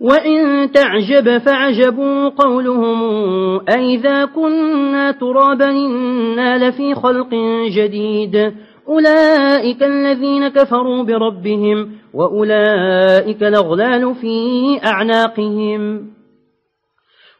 وإن تعجب فعجبوا قولهم أئذا كنا ترابا إنا لفي خلق جديد. أولئك الذين كفروا بربهم وأولئك الأغلال في أعناقهم.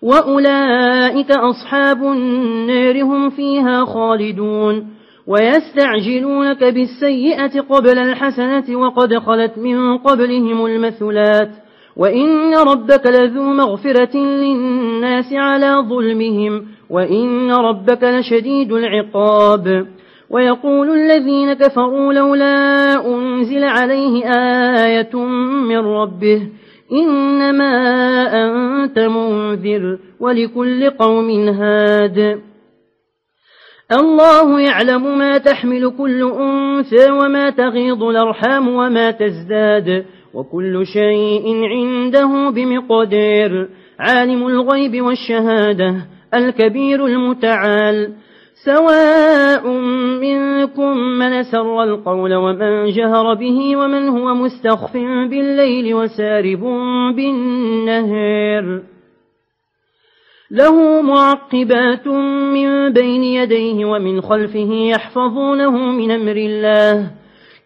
وأولئك أصحاب النار هم فيها خالدون. ويستعجلونك بالسيئة قبل الحسنة وقد خلت من قبلهم المثلات. وإن ربك لذو مغفرة للناس على ظلمهم وإن ربك لشديد العقاب. ويقول الذين كفروا لولا أنزل عليه آية من ربه إنما أنت منذر ولكل قوم هاد. الله يعلم ما تحمل كل أنثى وما تغيض الأرحام وما تزداد. وكل شيء عنده بمقدير. عالم الغيب والشهادة الكبير المتعال. سواء منكم من سر القول ومن جهر به ومن هو مستخف بالليل وسارب بالنهر له معقبات من بين يديه ومن خلفه يحفظونه من أمر الله.